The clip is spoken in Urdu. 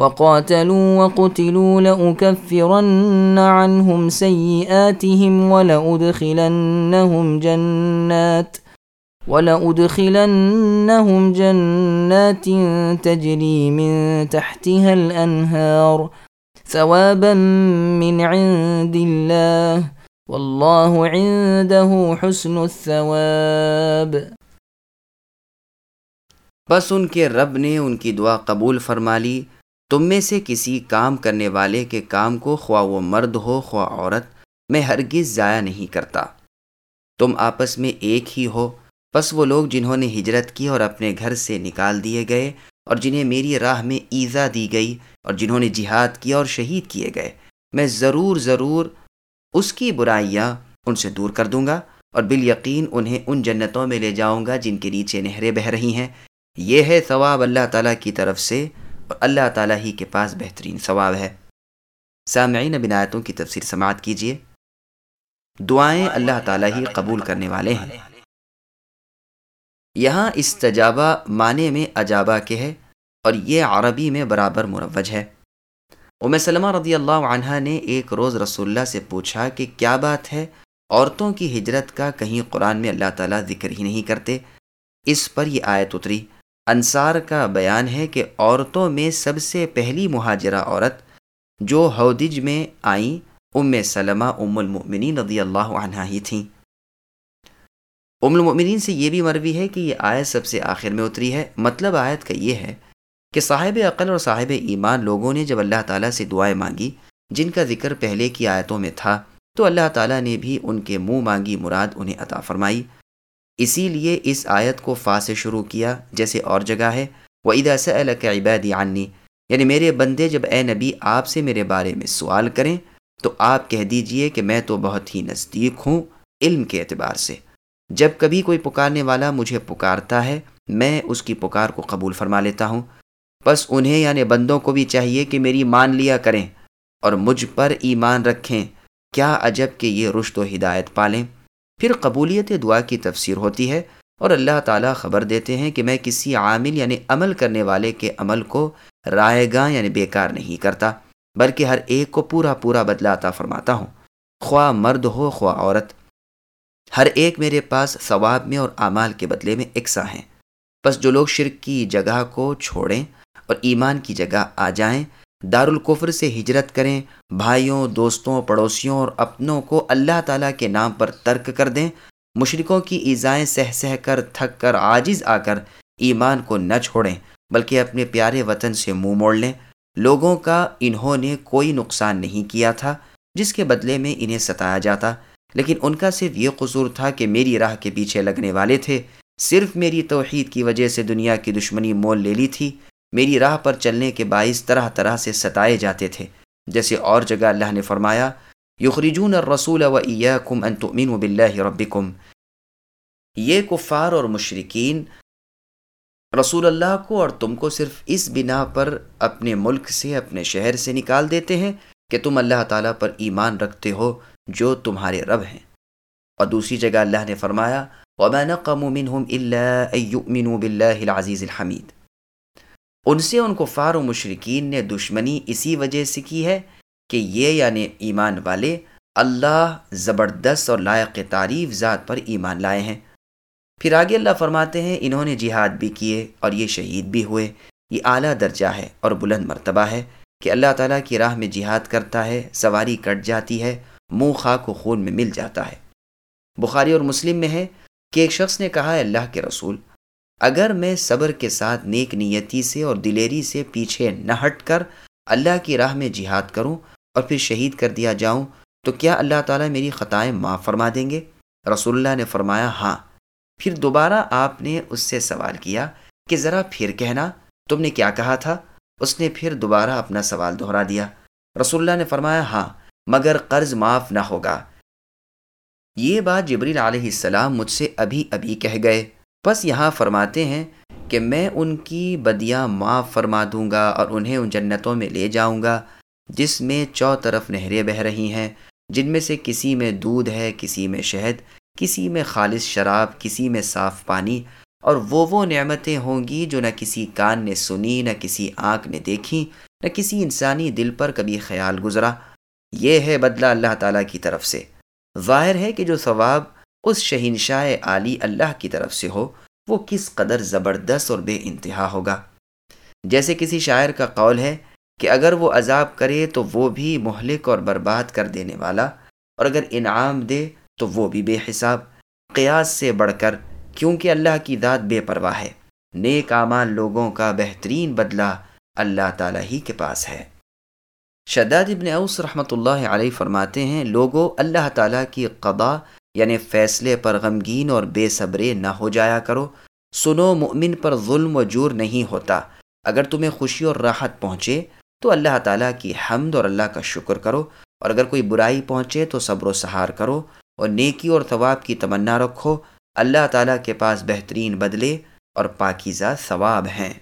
وقاتلوا وقتلوا لأكفرن عنهم سيئاتهم ولأدخلنهم جنات ولأدخلنهم جنات تجري من تحتها الأنهار ثوابا من عند الله والله عنده حسن الثواب۔ بس ان کے رب نے ان کی دعا قبول فرما لی۔ تم میں سے کسی کام کرنے والے کے کام کو خواہ وہ مرد ہو خواہ عورت، میں ہرگز ضائع نہیں کرتا۔ تم آپس میں ایک ہی ہو۔ بس وہ لوگ جنہوں نے ہجرت کی اور اپنے گھر سے نکال دیے گئے اور جنہیں میری راہ میں ایزا دی گئی اور جنہوں نے جہاد کیا اور شہید کیے گئے۔ میں ضرور ضرور اس کی برائیاں ان سے دور کر دوں گا اور بال یقین انہیں ان جنتوں میں لے جاؤں گا جن کے نیچے نہریں بہہ رہی ہیں۔ یہ ہے ثواب اللہ تعالیٰ کی طرف سے۔ اور اللہ تعالیٰ ہی کے پاس بہترین ثواب ہے۔ سامعین بنایتوں کی تفسیر سماعت کیجیے دعائیں اللہ تعالیٰ ہی قبول کرنے والے ہیں۔ یہاں استجابہ معنی میں اجابہ کے ہے اور یہ عربی میں برابر مروج ہے۔ ام سلمہ رضی اللہ عنہ نے ایک روز رسول اللہ سے پوچھا کہ کیا بات ہے؟ عورتوں کی ہجرت کا کہیں قرآن میں اللہ تعالیٰ ذکر ہی نہیں کرتے۔ اس پر یہ آیت اتری۔ انصار کا بیان ہے کہ عورتوں میں سب سے پہلی مہاجرہ عورت جو ہودج میں آئیں، ام سلمہ، ام المؤمنین رضی اللہ عنہ ہی تھیں۔ ام المؤمنین سے یہ بھی مروی ہے کہ یہ آیت سب سے آخر میں اتری ہے۔ مطلب آیت کا یہ ہے کہ صاحب عقل اور صاحب ایمان لوگوں نے جب اللہ تعالیٰ سے دعائیں مانگی، جن کا ذکر پہلے کی آیتوں میں تھا، تو اللہ تعالیٰ نے بھی ان کے منہ مانگی مراد انہیں عطا فرمائی۔ اسی لیے اس آیت کو فا سے شروع کیا، جیسے اور جگہ ہے۔ وہ ادا سے عبادی عنی یعنی میرے بندے جب اے نبی آپ سے میرے بارے میں سوال کریں، تو آپ کہہ دیجیے کہ میں تو بہت ہی نزدیک ہوں علم کے اعتبار سے۔ جب کبھی کوئی پکارنے والا مجھے پکارتا ہے، میں اس کی پکار کو قبول فرما لیتا ہوں۔ بس انہیں یعنی بندوں کو بھی چاہیے کہ میری مان لیا کریں اور مجھ پر ایمان رکھیں۔ کیا عجب کہ یہ رشت و ہدایت پالیں۔ پھر قبولیت دعا کی تفسیر ہوتی ہے اور اللہ تعالیٰ خبر دیتے ہیں کہ میں کسی عامل یعنی عمل کرنے والے کے عمل کو رائے گاہ یعنی بیکار نہیں کرتا، بلکہ ہر ایک کو پورا پورا بدلاتا فرماتا ہوں۔ خواہ مرد ہو، خواہ عورت۔ ہر ایک میرے پاس ثواب میں اور اعمال کے بدلے میں اکساں ہیں۔ بس جو لوگ شرک کی جگہ کو چھوڑیں اور ایمان کی جگہ آ جائیں دارالقفر سے ہجرت کریں، بھائیوں، دوستوں، پڑوسیوں اور اپنوں کو اللہ تعالیٰ کے نام پر ترک کر دیں۔ مشرقوں کی ایزائیں سہ سہ کر، تھک کر، عاجز آ کر ایمان کو نہ چھوڑیں، بلکہ اپنے پیارے وطن سے منہ موڑ لیں۔ لوگوں کا انہوں نے کوئی نقصان نہیں کیا تھا، جس کے بدلے میں انہیں ستایا جاتا۔ لیکن ان کا صرف یہ قصور تھا کہ میری راہ کے پیچھے لگنے والے تھے۔ صرف میری توحید کی وجہ سے دنیا کی دشمنی مول لے لی تھی۔ میری راہ پر چلنے کے باعث طرح طرح سے ستائے جاتے تھے۔ جیسے اور جگہ اللہ نے فرمایا، یخرجون الرسول و ایاکم ان تؤمنوا باللہ ربکم یہ کفار اور مشرقین رسول اللہ کو اور تم کو صرف اس بنا پر اپنے ملک سے، اپنے شہر سے نکال دیتے ہیں کہ تم اللہ تعالیٰ پر ایمان رکھتے ہو، جو تمہارے رب ہیں۔ اور دوسری جگہ اللہ نے فرمایا، وَمَا نَقَمُ مِنْهُمْ إِلَّا أَن يُؤْمِنُوا بِاللَّهِ الْعَزِيزِ الْحَمِيدِ ان سے ان کو و مشرقین نے دشمنی اسی وجہ سے کی ہے کہ یہ یعنی ایمان والے اللہ زبردست اور لائق تعریف ذات پر ایمان لائے ہیں۔ پھر آگے اللہ فرماتے ہیں، انہوں نے جہاد بھی کیے اور یہ شہید بھی ہوئے۔ یہ اعلیٰ درجہ ہے اور بلند مرتبہ ہے کہ اللہ تعالیٰ کی راہ میں جہاد کرتا ہے، سواری کٹ جاتی ہے، منہ خاک و خون میں مل جاتا ہے۔ بخاری اور مسلم میں ہے کہ ایک شخص نے کہا ہے اللہ کے رسول اگر میں صبر کے ساتھ نیک نیتی سے اور دلیری سے پیچھے نہ ہٹ کر اللہ کی راہ میں جہاد کروں اور پھر شہید کر دیا جاؤں، تو کیا اللہ تعالیٰ میری خطائیں معاف فرما دیں گے؟ رسول اللہ نے فرمایا ہاں۔ پھر دوبارہ آپ نے اس سے سوال کیا کہ ذرا پھر کہنا، تم نے کیا کہا تھا؟ اس نے پھر دوبارہ اپنا سوال دہرا دیا۔ رسول اللہ نے فرمایا ہاں مگر قرض معاف نہ ہوگا۔ یہ بات جبریل علیہ السلام مجھ سے ابھی ابھی کہہ گئے۔ بس یہاں فرماتے ہیں کہ میں ان کی بدیاں معاف فرما دوں گا اور انہیں ان جنتوں میں لے جاؤں گا، جس میں چو طرف نہریں بہہ رہی ہیں، جن میں سے کسی میں دودھ ہے، کسی میں شہد، کسی میں خالص شراب، کسی میں صاف پانی، اور وہ وہ نعمتیں ہوں گی جو نہ کسی کان نے سنی، نہ کسی آنکھ نے دیکھی، نہ کسی انسانی دل پر کبھی خیال گزرا۔ یہ ہے بدلہ اللہ تعالیٰ کی طرف سے۔ ظاہر ہے کہ جو ثواب اس شہنشاہ عالی اللہ کی طرف سے ہو، وہ کس قدر زبردست اور بے انتہا ہوگا۔ جیسے کسی شاعر کا قول ہے کہ اگر وہ عذاب کرے تو وہ بھی مہلک اور برباد کر دینے والا، اور اگر انعام دے تو وہ بھی بے حساب۔ قیاس سے بڑھ کر، کیونکہ اللہ کی ذات بے پرواہ ہے۔ نیک اعمال لوگوں کا بہترین بدلہ اللہ تعالیٰ ہی کے پاس ہے۔ شداد ابن اوس رحمۃ اللہ علیہ فرماتے ہیں لوگوں اللہ تعالیٰ کی قضا یعنی فیصلے پر غمگین اور بے صبرے نہ ہو جایا کرو۔ سنو، مؤمن پر ظلم و جور نہیں ہوتا۔ اگر تمہیں خوشی اور راحت پہنچے، تو اللہ تعالیٰ کی حمد اور اللہ کا شکر کرو۔ اور اگر کوئی برائی پہنچے، تو صبر و سہار کرو۔ اور نیکی اور ثواب کی تمنا رکھو۔ اللہ تعالیٰ کے پاس بہترین بدلے اور پاکیزہ ثواب ہیں۔